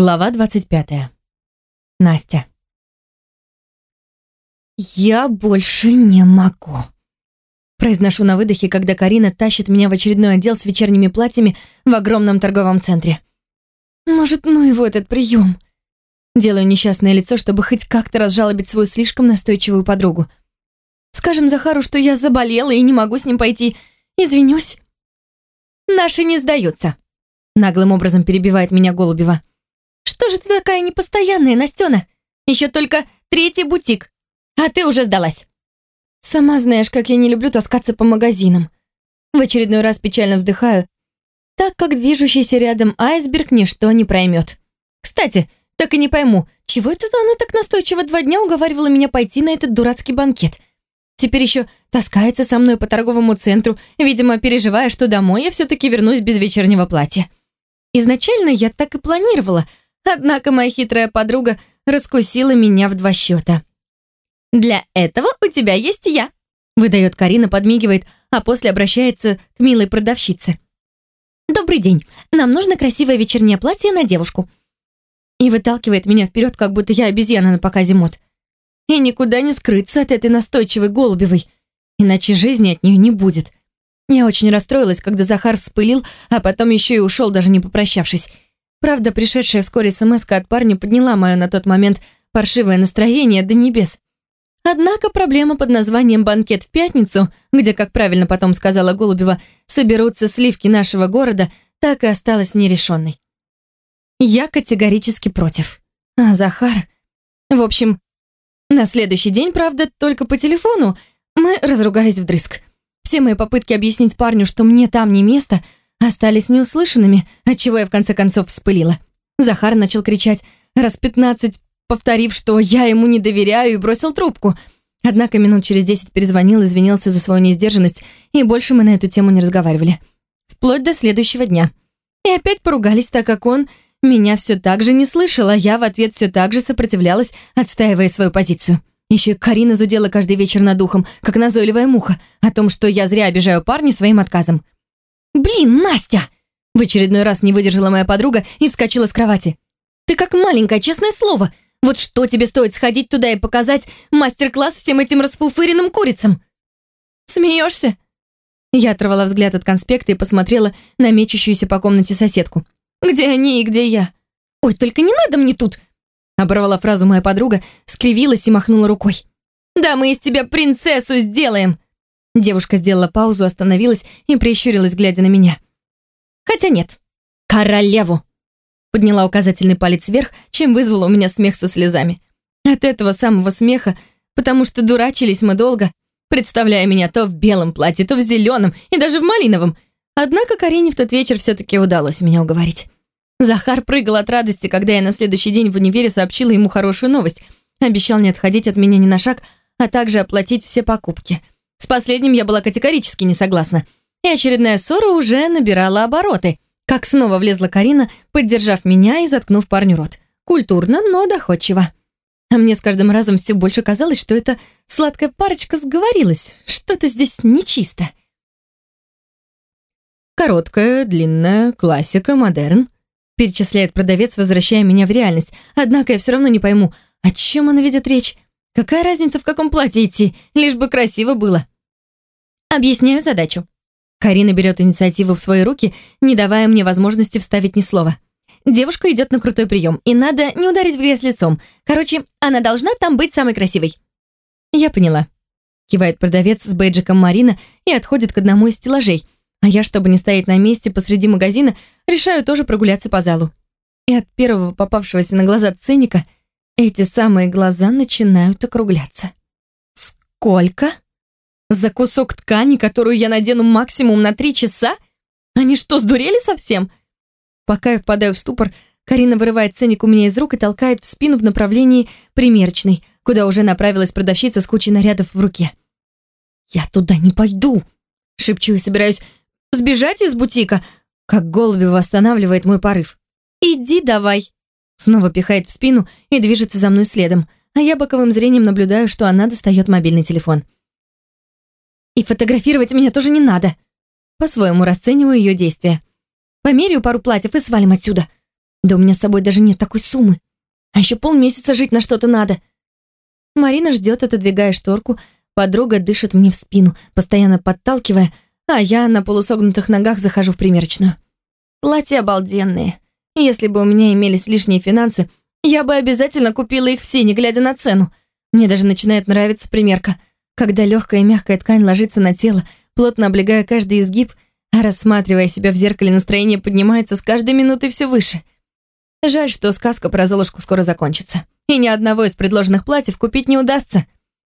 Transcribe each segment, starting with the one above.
Глава 25. Настя. «Я больше не могу», – произношу на выдохе, когда Карина тащит меня в очередной отдел с вечерними платьями в огромном торговом центре. «Может, ну его этот прием?» Делаю несчастное лицо, чтобы хоть как-то разжалобить свою слишком настойчивую подругу. «Скажем Захару, что я заболела и не могу с ним пойти. Извинюсь». «Наши не сдаются», – наглым образом перебивает меня Голубева. «Что же ты такая непостоянная, Настена? Еще только третий бутик, а ты уже сдалась». Сама знаешь, как я не люблю таскаться по магазинам. В очередной раз печально вздыхаю, так как движущийся рядом айсберг ничто не проймет. Кстати, так и не пойму, чего это она так настойчиво два дня уговаривала меня пойти на этот дурацкий банкет. Теперь еще таскается со мной по торговому центру, видимо, переживая, что домой я все-таки вернусь без вечернего платья. Изначально я так и планировала, Однако моя хитрая подруга раскусила меня в два счета. «Для этого у тебя есть я», выдает Карина, подмигивает, а после обращается к милой продавщице. «Добрый день, нам нужно красивое вечернее платье на девушку». И выталкивает меня вперед, как будто я обезьяна на показе мод. И никуда не скрыться от этой настойчивой голубевой, иначе жизни от нее не будет. Я очень расстроилась, когда Захар вспылил, а потом еще и ушел, даже не попрощавшись. Правда, пришедшая вскоре смс от парня подняла мое на тот момент паршивое настроение до небес. Однако проблема под названием «Банкет в пятницу», где, как правильно потом сказала Голубева, соберутся сливки нашего города, так и осталась нерешенной. Я категорически против. А Захар... В общем, на следующий день, правда, только по телефону, мы разругались вдрызг. Все мои попытки объяснить парню, что мне там не место — остались неуслышанными, отчего я в конце концов вспылила. Захар начал кричать, раз пятнадцать повторив, что я ему не доверяю, и бросил трубку. Однако минут через десять перезвонил, извинился за свою неиздержанность, и больше мы на эту тему не разговаривали. Вплоть до следующего дня. И опять поругались, так как он меня все так же не слышал, а я в ответ все так же сопротивлялась, отстаивая свою позицию. Еще и Карина зудела каждый вечер над ухом, как назойливая муха, о том, что я зря обижаю парня своим отказом. «Блин, Настя!» В очередной раз не выдержала моя подруга и вскочила с кровати. «Ты как маленькая, честное слово! Вот что тебе стоит сходить туда и показать мастер-класс всем этим расфуфыренным курицам?» «Смеешься?» Я оторвала взгляд от конспекта и посмотрела на мечущуюся по комнате соседку. «Где они и где я?» «Ой, только не надо мне тут!» Оборвала фразу моя подруга, скривилась и махнула рукой. «Да мы из тебя принцессу сделаем!» Девушка сделала паузу, остановилась и прищурилась, глядя на меня. «Хотя нет. Королеву!» Подняла указательный палец вверх, чем вызвала у меня смех со слезами. От этого самого смеха, потому что дурачились мы долго, представляя меня то в белом платье, то в зеленом и даже в малиновом. Однако Карине в тот вечер все-таки удалось меня уговорить. Захар прыгал от радости, когда я на следующий день в универе сообщила ему хорошую новость. Обещал не отходить от меня ни на шаг, а также оплатить все покупки – с последним я была категорически не согласна. И очередная ссора уже набирала обороты. Как снова влезла Карина, поддержав меня и заткнув парню рот. Культурно, но доходчиво. А мне с каждым разом все больше казалось, что эта сладкая парочка сговорилась. Что-то здесь нечисто. Короткая, длинная, классика, модерн. Перечисляет продавец, возвращая меня в реальность. Однако я все равно не пойму, о чем она ведет речь. Какая разница, в каком платье идти, лишь бы красиво было. Объясняю задачу. Карина берет инициативу в свои руки, не давая мне возможности вставить ни слова. Девушка идет на крутой прием, и надо не ударить в грязь лицом. Короче, она должна там быть самой красивой. Я поняла. Кивает продавец с бейджиком Марина и отходит к одному из стеллажей. А я, чтобы не стоять на месте посреди магазина, решаю тоже прогуляться по залу. И от первого попавшегося на глаза ценника – эти самые глаза начинают округляться. Сколько? За кусок ткани, которую я надену максимум на три часа? Они что, сдурели совсем? Пока я впадаю в ступор, Карина вырывает ценник у меня из рук и толкает в спину в направлении примерочной, куда уже направилась продавщица с кучей нарядов в руке. «Я туда не пойду!» Шепчу и собираюсь сбежать из бутика, как Голубева останавливает мой порыв. «Иди давай!» Снова пихает в спину и движется за мной следом, а я боковым зрением наблюдаю, что она достает мобильный телефон. И фотографировать меня тоже не надо. По-своему расцениваю ее действия. Померяю пару платьев и свалим отсюда. Да у меня с собой даже нет такой суммы. А еще полмесяца жить на что-то надо. Марина ждет, отодвигая шторку. Подруга дышит мне в спину, постоянно подталкивая, а я на полусогнутых ногах захожу в примерочную. Платья обалденные. Если бы у меня имелись лишние финансы, я бы обязательно купила их все, не глядя на цену. Мне даже начинает нравиться примерка, когда легкая и мягкая ткань ложится на тело, плотно облегая каждый изгиб, а рассматривая себя в зеркале, настроение поднимается с каждой минутой все выше. Жаль, что сказка про Золушку скоро закончится, и ни одного из предложенных платьев купить не удастся.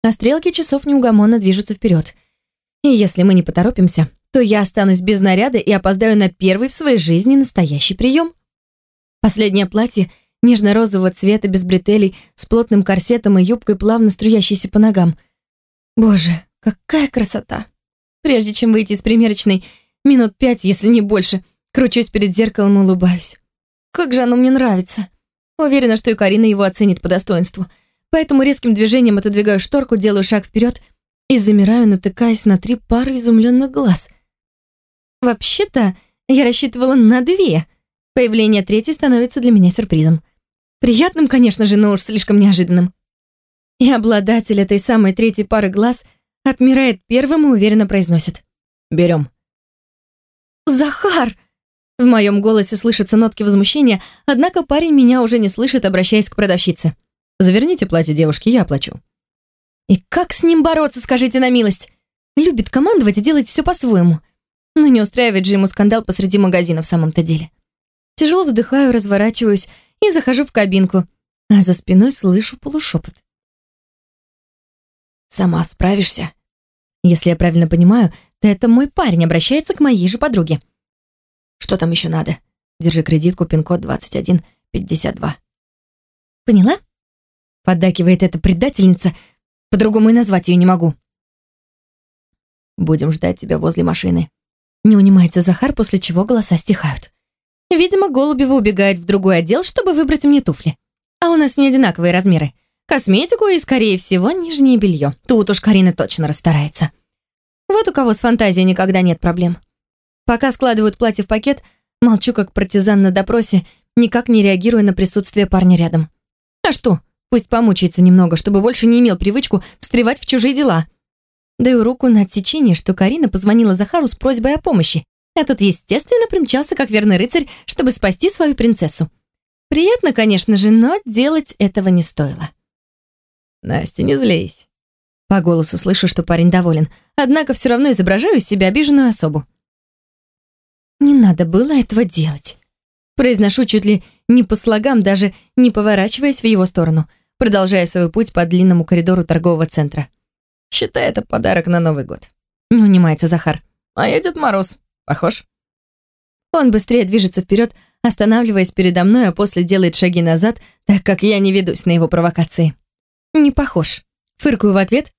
А стрелки часов неугомонно движутся вперед. И если мы не поторопимся, то я останусь без наряда и опоздаю на первый в своей жизни настоящий прием. Последнее платье нежно-розового цвета без бретелей, с плотным корсетом и юбкой, плавно струящейся по ногам. Боже, какая красота! Прежде чем выйти из примерочной, минут пять, если не больше, кручусь перед зеркалом и улыбаюсь. Как же оно мне нравится. Уверена, что и Карина его оценит по достоинству. Поэтому резким движением отодвигаю шторку, делаю шаг вперед и замираю, натыкаясь на три пары изумленных глаз. Вообще-то, я рассчитывала на две. Появление третьей становится для меня сюрпризом. Приятным, конечно же, но уж слишком неожиданным. И обладатель этой самой третьей пары глаз отмирает первым и уверенно произносит. «Берем». «Захар!» В моем голосе слышатся нотки возмущения, однако парень меня уже не слышит, обращаясь к продавщице. «Заверните платье девушки, я оплачу». И как с ним бороться, скажите на милость? Любит командовать и делать все по-своему. Но не устраивает же ему скандал посреди магазина в самом-то деле. Тяжело вздыхаю, разворачиваюсь и захожу в кабинку, а за спиной слышу полушепот. «Сама справишься?» Если я правильно понимаю, то это мой парень обращается к моей же подруге. «Что там еще надо? Держи кредитку, пин-код 2152». «Поняла?» Поддакивает эта предательница, по-другому и назвать ее не могу. «Будем ждать тебя возле машины». Не унимается Захар, после чего голоса стихают. Видимо, Голубева убегает в другой отдел, чтобы выбрать мне туфли. А у нас не одинаковые размеры. Косметику и, скорее всего, нижнее белье. Тут уж Карина точно расстарается. Вот у кого с фантазией никогда нет проблем. Пока складывают платье в пакет, молчу как партизан на допросе, никак не реагируя на присутствие парня рядом. А что? Пусть помучается немного, чтобы больше не имел привычку встревать в чужие дела. Даю руку на отсечение, что Карина позвонила Захару с просьбой о помощи. А тот, естественно, примчался как верный рыцарь, чтобы спасти свою принцессу. Приятно, конечно же, но делать этого не стоило. «Настя, не злись». По голосу слышу, что парень доволен, однако все равно изображаю из себя обиженную особу. «Не надо было этого делать». Произношу чуть ли не по слогам, даже не поворачиваясь в его сторону, продолжая свой путь по длинному коридору торгового центра. «Считай это подарок на Новый год». Не унимается Захар. «А я Дед Мороз. Похож?» Он быстрее движется вперед, останавливаясь передо мной, а после делает шаги назад, так как я не ведусь на его провокации. «Не похож». Фыркаю в ответ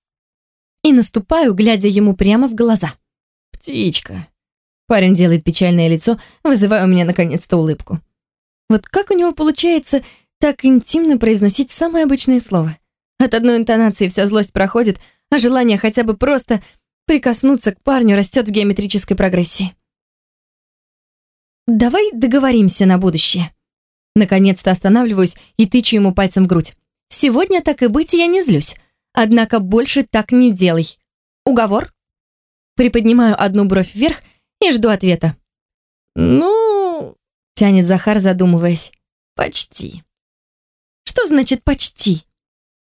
и наступаю, глядя ему прямо в глаза. «Птичка». Парень делает печальное лицо, вызывая у меня наконец-то улыбку. Вот как у него получается так интимно произносить самое обычное слово? От одной интонации вся злость проходит, а желание хотя бы просто прикоснуться к парню растет в геометрической прогрессии. «Давай договоримся на будущее». Наконец-то останавливаюсь и тычу ему пальцем в грудь. «Сегодня, так и быть, я не злюсь. Однако больше так не делай. Уговор?» Приподнимаю одну бровь вверх и жду ответа. «Ну...» — тянет Захар, задумываясь. «Почти». «Что значит «почти»?»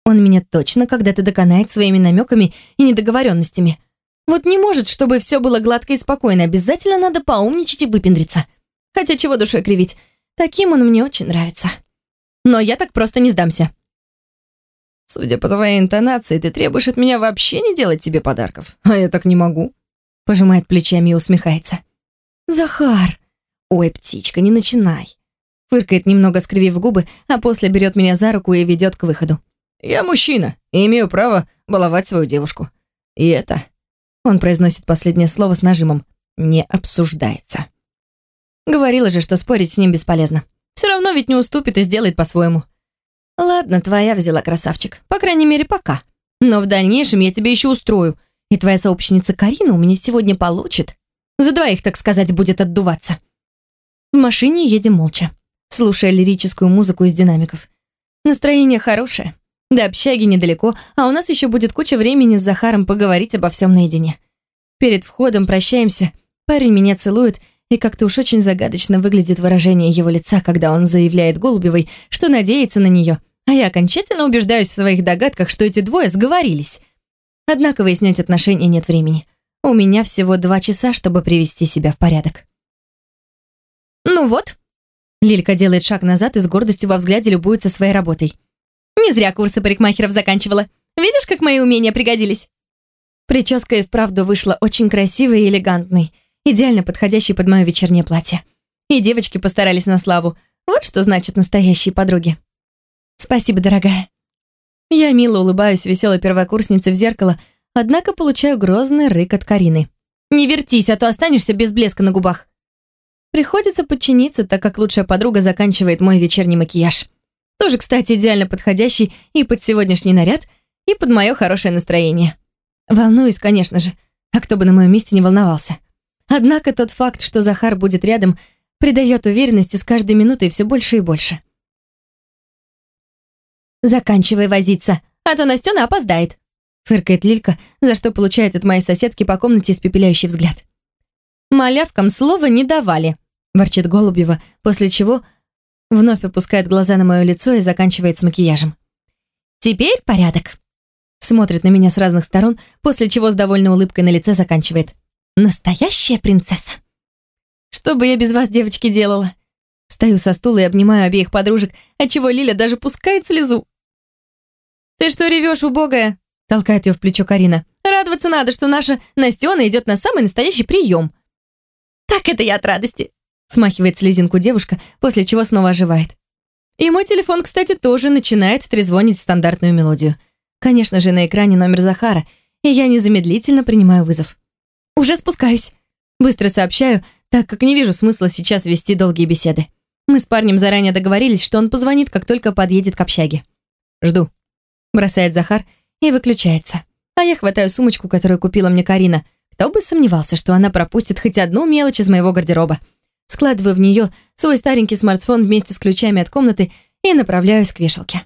Он меня точно когда-то доконает своими намеками и недоговоренностями. Вот не может, чтобы все было гладко и спокойно. Обязательно надо поумничать и выпендриться. Хотя чего душой кривить. Таким он мне очень нравится. Но я так просто не сдамся. Судя по твоей интонации, ты требуешь от меня вообще не делать тебе подарков. А я так не могу. Пожимает плечами и усмехается. Захар. Ой, птичка, не начинай. Фыркает немного, скривив губы, а после берет меня за руку и ведет к выходу. Я мужчина и имею право баловать свою девушку. И это... Он произносит последнее слово с нажимом. Не обсуждается. Говорила же, что спорить с ним бесполезно. Все равно ведь не уступит и сделает по-своему. Ладно, твоя взяла, красавчик. По крайней мере, пока. Но в дальнейшем я тебе еще устрою. И твоя сообщница Карина у меня сегодня получит. За двоих, так сказать, будет отдуваться. В машине едем молча. слушая лирическую музыку из динамиков. Настроение хорошее. До общаги недалеко, а у нас еще будет куча времени с Захаром поговорить обо всем наедине. Перед входом прощаемся, парень меня целует, и как-то уж очень загадочно выглядит выражение его лица, когда он заявляет Голубевой, что надеется на нее, а я окончательно убеждаюсь в своих догадках, что эти двое сговорились. Однако выяснять отношения нет времени. У меня всего два часа, чтобы привести себя в порядок. «Ну вот», Лилька делает шаг назад и с гордостью во взгляде любуется своей работой. «Не зря курсы парикмахеров заканчивала. Видишь, как мои умения пригодились?» Прическа и вправду вышла очень красивой и элегантной, идеально подходящей под мое вечернее платье. И девочки постарались на славу. Вот что значит настоящие подруги. «Спасибо, дорогая». Я мило улыбаюсь веселой первокурснице в зеркало, однако получаю грозный рык от Карины. «Не вертись, а то останешься без блеска на губах». Приходится подчиниться, так как лучшая подруга заканчивает мой вечерний макияж. Тоже, кстати, идеально подходящий и под сегодняшний наряд, и под мое хорошее настроение. Волнуюсь, конечно же, а кто бы на моем месте не волновался. Однако тот факт, что Захар будет рядом, придает уверенности с каждой минутой все больше и больше. «Заканчивай возиться, а то Настена опоздает», фыркает Лилька, за что получает от моей соседки по комнате испепеляющий взгляд. «Малявкам слова не давали», ворчит Голубева, после чего вновь опускает глаза на мое лицо и заканчивает с макияжем. «Теперь порядок». Смотрит на меня с разных сторон, после чего с довольной улыбкой на лице заканчивает. «Настоящая принцесса». «Что бы я без вас, девочки, делала?» Стою со стула и обнимаю обеих подружек, отчего Лиля даже пускает слезу. «Ты что ревешь, убогая?» Толкает ее в плечо Карина. «Радоваться надо, что наша Настена идет на самый настоящий прием». «Так это я от радости», Смахивает слезинку девушка, после чего снова оживает. И мой телефон, кстати, тоже начинает трезвонить стандартную мелодию. Конечно же, на экране номер Захара, и я незамедлительно принимаю вызов. «Уже спускаюсь», — быстро сообщаю, так как не вижу смысла сейчас вести долгие беседы. Мы с парнем заранее договорились, что он позвонит, как только подъедет к общаге. «Жду», — бросает Захар и выключается. А я хватаю сумочку, которую купила мне Карина. Кто бы сомневался, что она пропустит хоть одну мелочь из моего гардероба складываю в нее свой старенький смартфон вместе с ключами от комнаты и направляюсь к вешалке.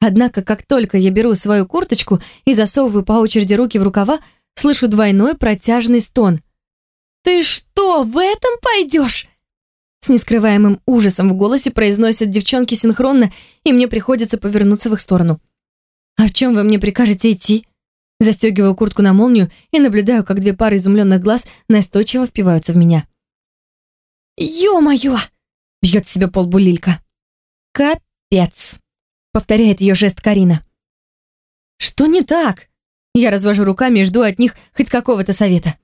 Однако, как только я беру свою курточку и засовываю по очереди руки в рукава, слышу двойной протяжный стон. «Ты что, в этом пойдешь?» С нескрываемым ужасом в голосе произносят девчонки синхронно, и мне приходится повернуться в их сторону. «А в чем вы мне прикажете идти?» Застегиваю куртку на молнию и наблюдаю, как две пары изумленных глаз настойчиво впиваются в меня. «Ё-моё!» — бьет себе полбу Лилька. «Капец!» — повторяет ее жест Карина. «Что не так?» Я развожу руками и жду от них хоть какого-то совета.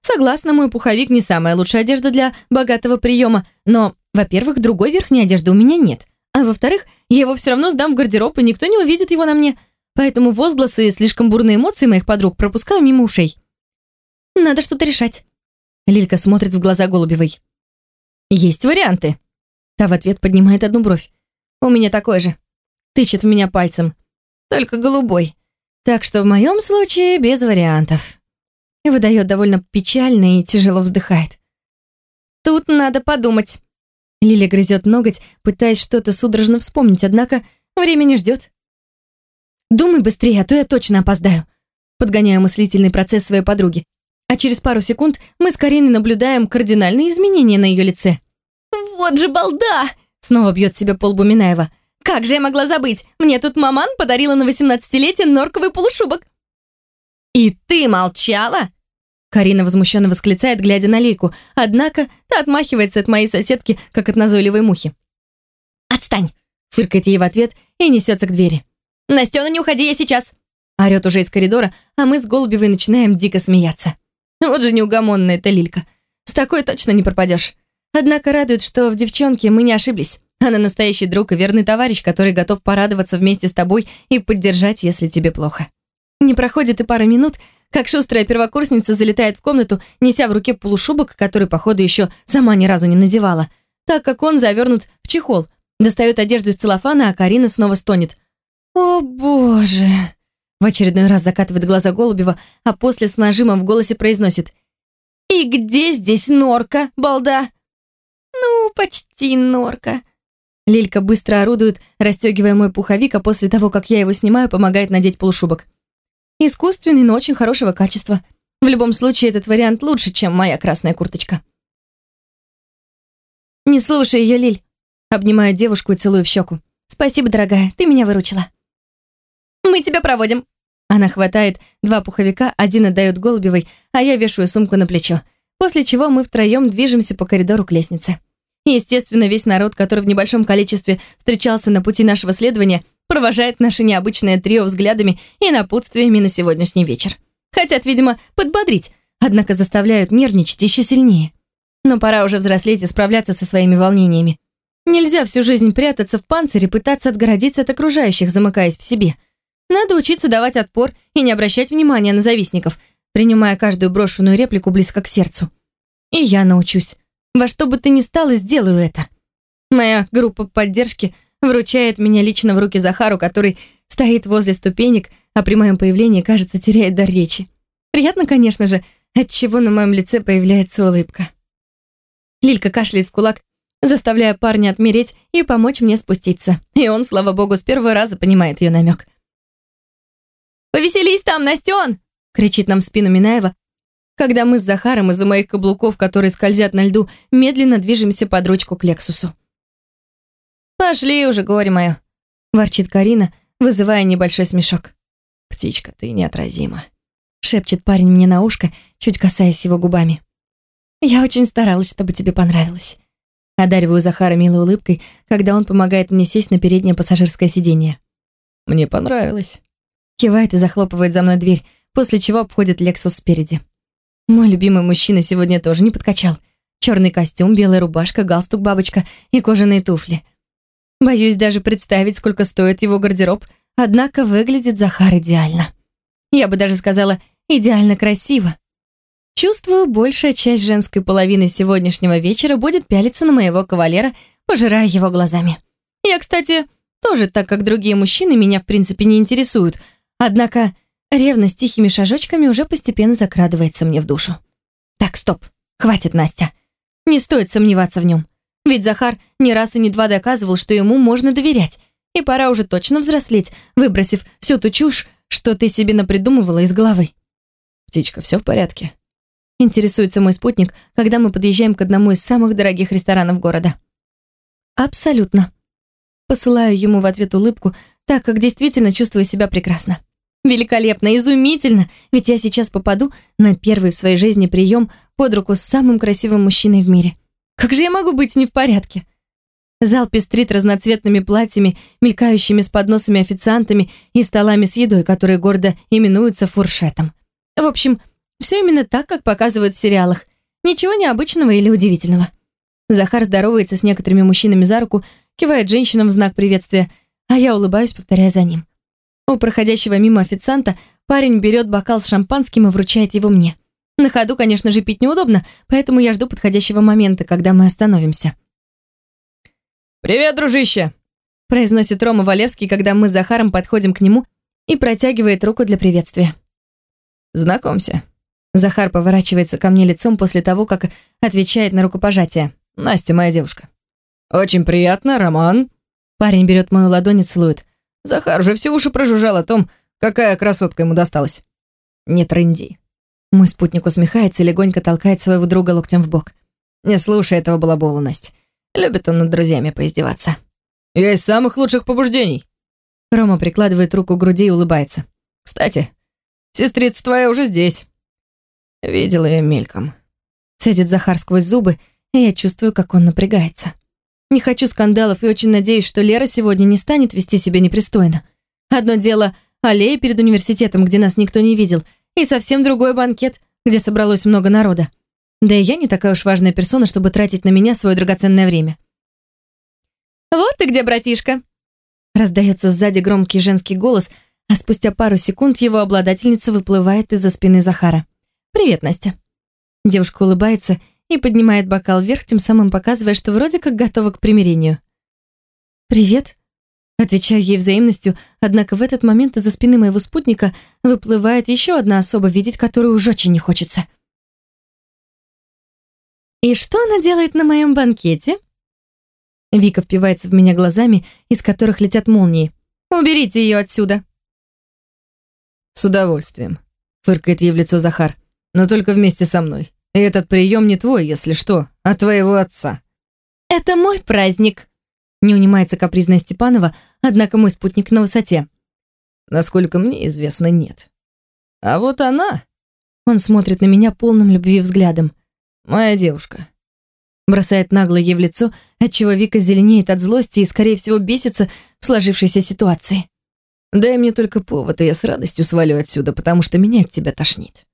Согласна, мой пуховик не самая лучшая одежда для богатого приема, но, во-первых, другой верхней одежды у меня нет, а во-вторых, я его все равно сдам в гардероб, и никто не увидит его на мне, поэтому возгласы и слишком бурные эмоции моих подруг пропускаю мимо ушей. Надо что-то решать. Лилька смотрит в глаза Голубевой. «Есть варианты». Та в ответ поднимает одну бровь. «У меня такой же». Тычет в меня пальцем. Только голубой. Так что в моем случае без вариантов. И выдает довольно печально и тяжело вздыхает. «Тут надо подумать». Лиля грызет ноготь, пытаясь что-то судорожно вспомнить, однако время не ждет. «Думай быстрее, а то я точно опоздаю», подгоняю мыслительный процесс своей подруги а через пару секунд мы с Кариной наблюдаем кардинальные изменения на ее лице. «Вот же балда!» — снова бьет себя полбу Минаева. «Как же я могла забыть? Мне тут маман подарила на 18-летие норковый полушубок». «И ты молчала?» Карина возмущенно восклицает, глядя на Лейку, однако та отмахивается от моей соседки, как от назойливой мухи. «Отстань!» — фыркает ей в ответ и несется к двери. «Настена, не уходи, я сейчас!» Орет уже из коридора, а мы с Голубевой начинаем дико смеяться. Вот же неугомонная эта Лилька. С такой точно не пропадешь. Однако радует, что в девчонке мы не ошиблись. Она настоящий друг и верный товарищ, который готов порадоваться вместе с тобой и поддержать, если тебе плохо. Не проходит и пара минут, как шустрая первокурсница залетает в комнату, неся в руке полушубок, который, походу, еще сама ни разу не надевала, так как он завернут в чехол. Достает одежду из целлофана, а Карина снова стонет. «О, боже!» В очередной раз закатывает глаза Голубева, а после с нажимом в голосе произносит «И где здесь норка, балда?» «Ну, почти норка», Лилька быстро орудует, расстегивая мой пуховик, а после того, как я его снимаю, помогает надеть полушубок. Искусственный, но очень хорошего качества. В любом случае, этот вариант лучше, чем моя красная курточка. «Не слушай ее, Лиль!» Обнимаю девушку и целую в щеку. «Спасибо, дорогая, ты меня выручила». «Мы тебя проводим!» Она хватает два пуховика, один отдает Голубевой, а я вешаю сумку на плечо. После чего мы втроем движемся по коридору к лестнице. Естественно, весь народ, который в небольшом количестве встречался на пути нашего следования, провожает наше необычное трио взглядами и напутствиями на сегодняшний вечер. Хотят, видимо, подбодрить, однако заставляют нервничать еще сильнее. Но пора уже взрослеть и справляться со своими волнениями. Нельзя всю жизнь прятаться в панцире, пытаться отгородиться от окружающих, замыкаясь в себе. Надо учиться давать отпор и не обращать внимания на завистников, принимая каждую брошенную реплику близко к сердцу. И я научусь. Во что бы ты ни стало, сделаю это. Моя группа поддержки вручает меня лично в руки Захару, который стоит возле ступенек, а при моем появлении, кажется, теряет дар речи. Приятно, конечно же, отчего на моем лице появляется улыбка. Лилька кашляет в кулак, заставляя парня отмереть и помочь мне спуститься. И он, слава богу, с первого раза понимает ее намек. «Повеселись там, Настен!» — кричит нам в спину Минаева, когда мы с Захаром из-за моих каблуков, которые скользят на льду, медленно движемся под ручку к Лексусу. «Пошли уже, горе мое!» — ворчит Карина, вызывая небольшой смешок. «Птичка, ты неотразима», — шепчет парень мне на ушко, чуть касаясь его губами. «Я очень старалась, чтобы тебе понравилось». Одариваю Захара милой улыбкой, когда он помогает мне сесть на переднее пассажирское сиденье. «Мне понравилось». Кивает и захлопывает за мной дверь, после чего обходит Лексус спереди. Мой любимый мужчина сегодня тоже не подкачал. Черный костюм, белая рубашка, галстук-бабочка и кожаные туфли. Боюсь даже представить, сколько стоит его гардероб, однако выглядит Захар идеально. Я бы даже сказала, идеально красиво. Чувствую, большая часть женской половины сегодняшнего вечера будет пялиться на моего кавалера, пожирая его глазами. Я, кстати, тоже, так как другие мужчины меня в принципе не интересуют, однако Ревность тихими шажочками уже постепенно закрадывается мне в душу. Так, стоп, хватит, Настя. Не стоит сомневаться в нем. Ведь Захар не раз и не два доказывал, что ему можно доверять. И пора уже точно взрослеть, выбросив всю ту чушь, что ты себе напридумывала из головы. «Птичка, все в порядке?» Интересуется мой спутник, когда мы подъезжаем к одному из самых дорогих ресторанов города. «Абсолютно». Посылаю ему в ответ улыбку, так как действительно чувствую себя прекрасно. Великолепно, изумительно, ведь я сейчас попаду на первый в своей жизни прием под руку с самым красивым мужчиной в мире. Как же я могу быть не в порядке? Зал пестрит разноцветными платьями, мелькающими с подносами официантами и столами с едой, которые гордо именуются фуршетом. В общем, все именно так, как показывают в сериалах. Ничего необычного или удивительного. Захар здоровается с некоторыми мужчинами за руку, кивает женщинам в знак приветствия, а я улыбаюсь, повторяя за ним. У проходящего мимо официанта парень берет бокал с шампанским и вручает его мне. На ходу, конечно же, пить неудобно, поэтому я жду подходящего момента, когда мы остановимся. «Привет, дружище!» произносит Рома Валевский, когда мы с Захаром подходим к нему и протягивает руку для приветствия. «Знакомься». Захар поворачивается ко мне лицом после того, как отвечает на рукопожатие. «Настя, моя девушка». «Очень приятно, Роман». Парень берет мою ладонь и целует. Захар уже все уши прожужжал о том, какая красотка ему досталась. Не трынди. Мой спутник усмехается и легонько толкает своего друга локтем в бок. Не слушай этого балабола, Настя. Любит он над друзьями поиздеваться. Я из самых лучших побуждений. Рома прикладывает руку к груди и улыбается. Кстати, сестрица твоя уже здесь. Видела ее мельком. Цедит Захар сквозь зубы, и я чувствую, как он напрягается. Не хочу скандалов и очень надеюсь, что Лера сегодня не станет вести себя непристойно. Одно дело аллея перед университетом, где нас никто не видел, и совсем другой банкет, где собралось много народа. Да и я не такая уж важная персона, чтобы тратить на меня свое драгоценное время. «Вот ты где, братишка!» Раздается сзади громкий женский голос, а спустя пару секунд его обладательница выплывает из-за спины Захара. «Привет, Настя». Девушка улыбается и поднимает бокал вверх, тем самым показывая, что вроде как готова к примирению. «Привет», Отвечаю ей взаимностью, однако в этот момент из-за спины моего спутника выплывает еще одна особа, видеть которую уж очень не хочется. «И что она делает на моем банкете?» Вика впивается в меня глазами, из которых летят молнии. «Уберите ее отсюда!» «С удовольствием», — фыркает ей в лицо Захар. «Но только вместе со мной. И этот прием не твой, если что, а твоего отца». «Это мой праздник», — не унимается капризная Степанова, однако мой спутник на высоте. «Насколько мне известно, нет. А вот она...» Он смотрит на меня полным любви взглядом. «Моя девушка». Бросает нагло ей в лицо, отчего Вика зеленеет от злости и, скорее всего, бесится в сложившейся ситуации. Дай мне только повод, и я с радостью свалю отсюда, потому что меня от тебя тошнит.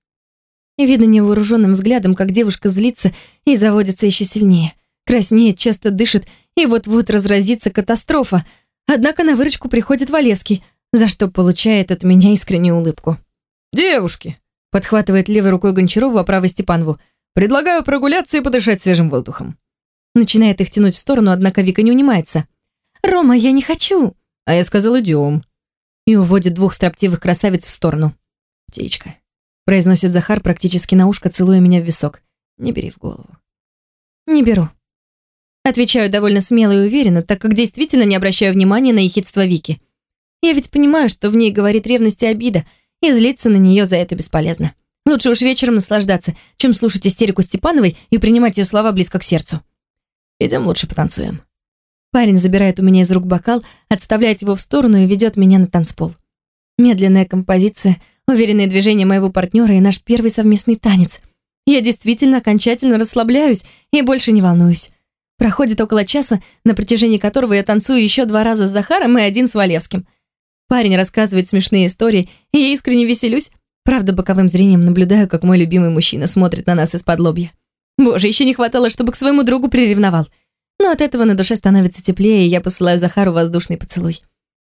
Видно невооруженным взглядом, как девушка злится и заводится еще сильнее. Краснеет, часто дышит, и вот-вот разразится катастрофа. Однако на выручку приходит Валевский, за что получает от меня искреннюю улыбку. «Девушки!» — подхватывает левой рукой Гончарову, а правой Степанову. «Предлагаю прогуляться и подышать свежим воздухом». Начинает их тянуть в сторону, однако Вика не унимается. «Рома, я не хочу!» А я сказал, идем и уводит двух строптивых красавиц в сторону. «Птичка», — произносит Захар практически на ушко, целуя меня в висок. «Не бери в голову». «Не беру». Отвечаю довольно смело и уверенно, так как действительно не обращаю внимания на ехидство Вики. Я ведь понимаю, что в ней говорит ревность и обида, и злиться на нее за это бесполезно. Лучше уж вечером наслаждаться, чем слушать истерику Степановой и принимать ее слова близко к сердцу. Идем лучше потанцуем. Парень забирает у меня из рук бокал, отставляет его в сторону и ведет меня на танцпол. Медленная композиция, уверенные движения моего партнера и наш первый совместный танец. Я действительно окончательно расслабляюсь и больше не волнуюсь. Проходит около часа, на протяжении которого я танцую еще два раза с Захаром и один с Валевским. Парень рассказывает смешные истории, и я искренне веселюсь. Правда, боковым зрением наблюдаю, как мой любимый мужчина смотрит на нас из-под лобья. Боже, еще не хватало, чтобы к своему другу приревновал. Но от этого на душе становится теплее, и я посылаю Захару воздушный поцелуй.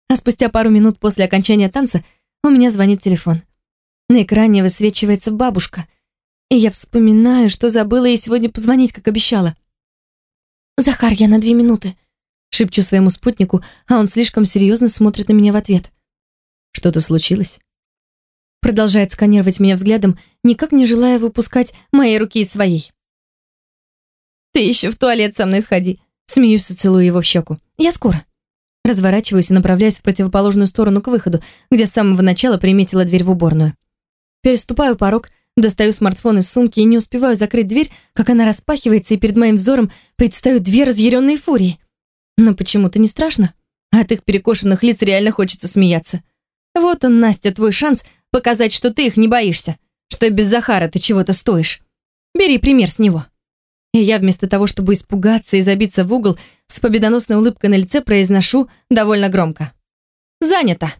А спустя пару минут после окончания танца у меня звонит телефон. На экране высвечивается бабушка, и я вспоминаю, что забыла ей сегодня позвонить, как обещала. «Захар, я на две минуты», — шепчу своему спутнику, а он слишком серьезно смотрит на меня в ответ. «Что-то случилось?» Продолжает сканировать меня взглядом, никак не желая выпускать мои руки из своей. Ты еще в туалет со мной сходи. Смеюсь и целую его в щеку. Я скоро. Разворачиваюсь и направляюсь в противоположную сторону к выходу, где с самого начала приметила дверь в уборную. Переступаю порог, достаю смартфон из сумки и не успеваю закрыть дверь, как она распахивается, и перед моим взором предстают две разъяренные фурии. Но почему-то не страшно. От их перекошенных лиц реально хочется смеяться. Вот он, Настя, твой шанс показать, что ты их не боишься, что без Захара ты чего-то стоишь. Бери пример с него. И я вместо того, чтобы испугаться и забиться в угол, с победоносной улыбкой на лице произношу довольно громко. «Занято!»